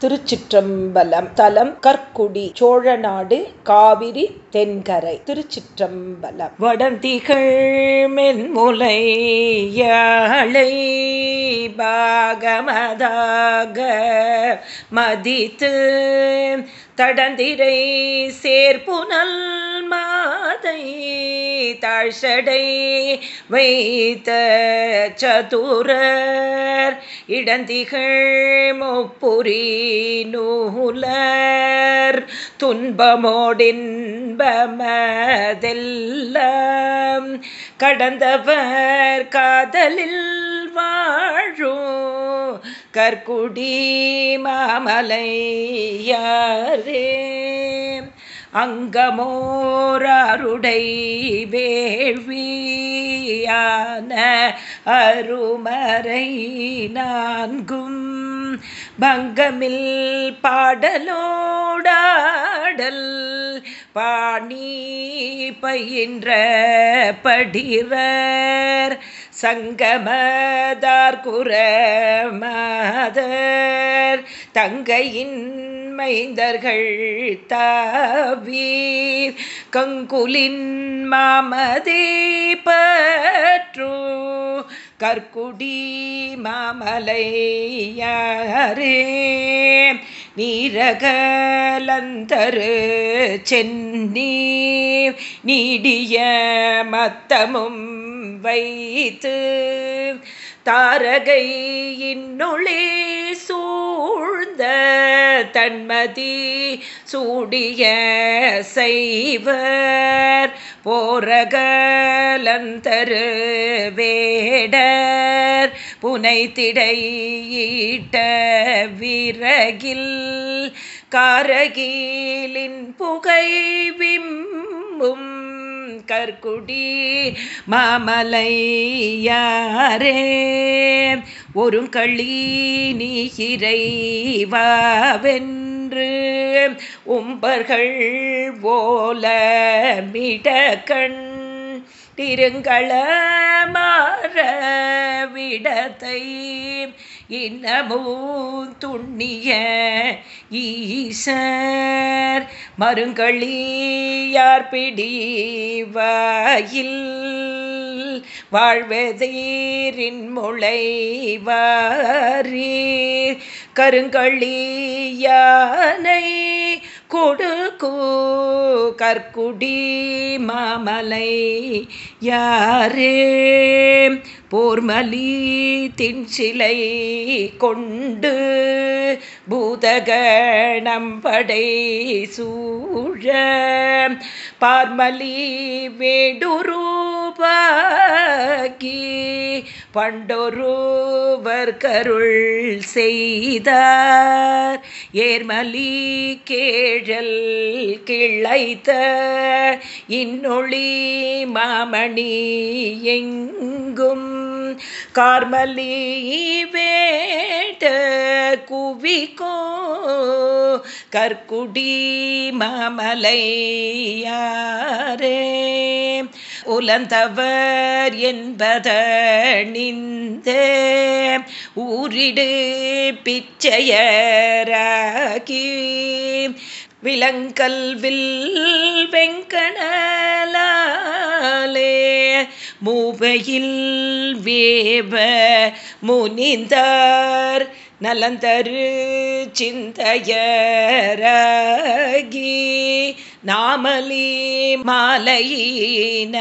திருச்சிற்றம்பலம் தலம் கற்குடி சோழநாடு காவிரி தென்கரை. திருச்சிற்றம்பலம். வடந்திகள் மென்முலை பாகமதாக மதித்து தடந்திரை சேர்ப்புனல் மாதை தாழ்சடை வைத்த சதுரர் இடந்திகள் முப்புரி நூலர் துன்பமோடின்பமதெல்லாம் கடந்தவர் காதலில் வாழும் கற்குடி மாமலையாரே. அங்கமோரருடை வேள்வியான அருமறை நான்கும். பங்கமில் பாடலோடாடல் பாணி பயின்ற படிவர் சங்கமதார் குரமாதர் தங்கையின் மைந்தர்கள் தாவீர் கங்குலின் மாமதே பற்று கற்குடி மாமலையாரே. நீரகலந்தரு சென்னி நீடிய மத்தமும் வைத்து தாரகை இன்னொளே சூழ்ந்த தன்மதி சூடிய செய்வர் போரகலந்தரு வேடர் புனைத்திடையிட்ட விறகில் காரகீலின் புகை விம்பும் கற்குடி மாமலையாரே. ஒரு களி நீரைவாவென்று உம்பர்கள் ஓல மிடக்கண் திருங்கள மாறவிடத்தை இன்னமும் துண்ணிய ஈசர் மருங்களியார் பிடிவாயில்? வாழ்வதீரின் முளைவாரீ கருங்களியானை கொடுக்கு கற்குடி மாமலை யாரே? போர்மலி தின்சிலை கொண்டு பூதகணம்படை சூழ. பார்மலி வேடுரூ பாக்கி பண்டொருவர் கருள் செய்தார். ஏர்மலி கேழல் கிளைத்த இன்னொளி மாமணி எங்கும். கார்மலி வேட குவிக்கோ கற்குடி மாமலையாரே. உலந்தவர் என்பதணிந்த. ஊரிடு பிச்சையராகி. விலங்கல்வில் வெங்கடலாலே மூவையில் வேவ முனிந்தார் நலந்தரு சிந்தையரகி நாமலி மாலையினே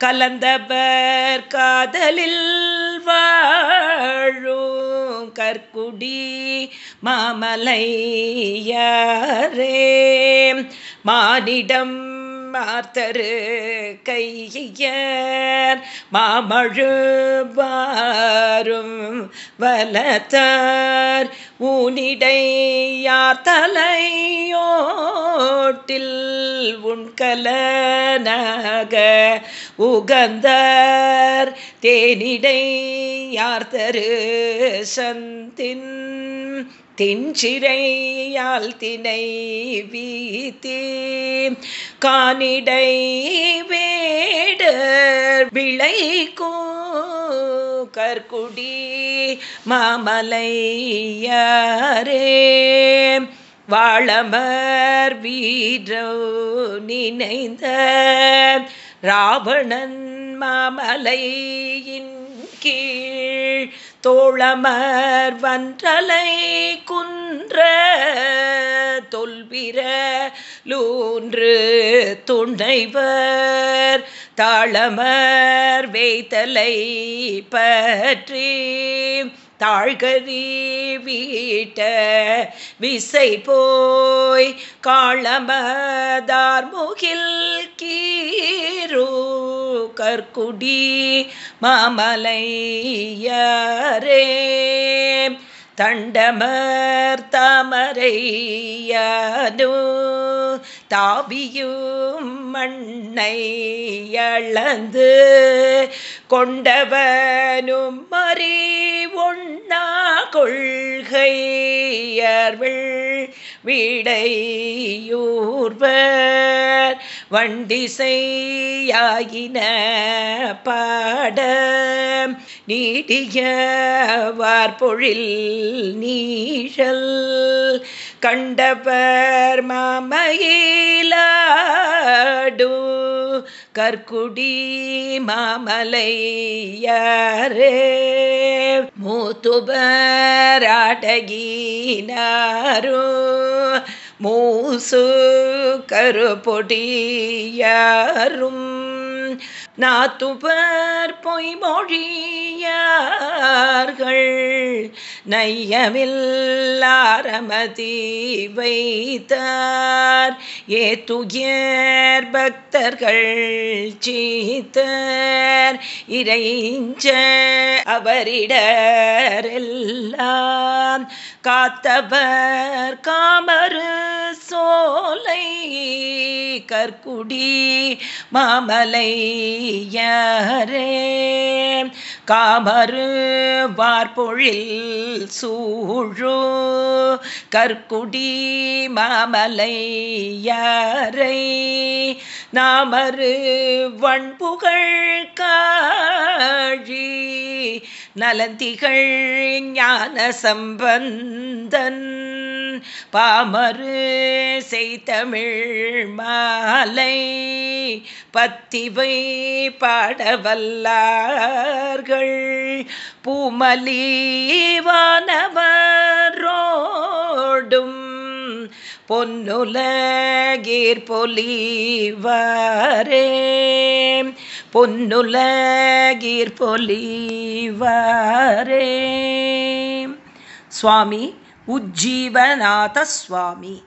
கலந்தபர் காதலில் வாழும் கற்குடி மாமலையரே. மானிடம் மாத்தரு கையர் மாமழுவாரும் வலத்தார். ஊனிடையார் தலையோட்டில் உண்கலனாக உகந்தார். தேனிடையார் தரு சந்தின் தெஞ்சிறையால் தினை வீத்தி கானிடை வேடர் விளைக்கும் கற்குடி மாமலையாரே. வாழமர் வீரோ நினைந்த ராவணன் மாமலையின் கீழ் தோழமர் வன்றலை குன்ற தொல்பிர லூன்று துணைவர் தாழமர் வேய்தலை பற்றி தாழ்கறி வீட்ட விசை போய் காளமதார் முகில் கீரூ கற்குடி மாமலையரே. தண்டமர் தாமரையனு தாபியும் மண்ணை அளந்து கொண்டவனும் மறி ஒண்ணா கொள்கையர்வள் வீடையூர்வர். வண்டிசையாயின பாட நீடிய வார்பொழில் நீழல் கண்டவர் மாமயிலாடு கற்குடி மாமலையாரே. மூத்துபராடகினாரோ மூசு கருப்பொடியாரும் நாத்துபர் பொய்மொழியார்கள் நையமில்லாரமதி வைத்தார் ஏத்துயர் பக்தர்கள் சீத்தர் இறைஞ்ச அவரிடரெல்லாம் காத்தவர் காமரு சோலை கற்குடி மாமலை மாமலையரே காமரு வார்பொழில் சூழு. கற்குடி மாமலையரை. நாமரு வண்புகழ் காழி. நலந்திகள் ஞான சம்பந்தன். பாமரு செய்தமிழ் மாலை. பத்திவை பாடவல்லார்கள். பூமலிவானவரோடும் பொன்னுலகீர் பொலிவாரே. பொன்னுலகீர் பொலிவாரே. சுவாமி உஜ்ஜீவநாத சுவாமி.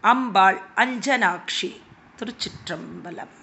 அம்பாள் அஞ்சனாட்சி திருச்சிற்றம்பலம்.